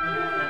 Bye.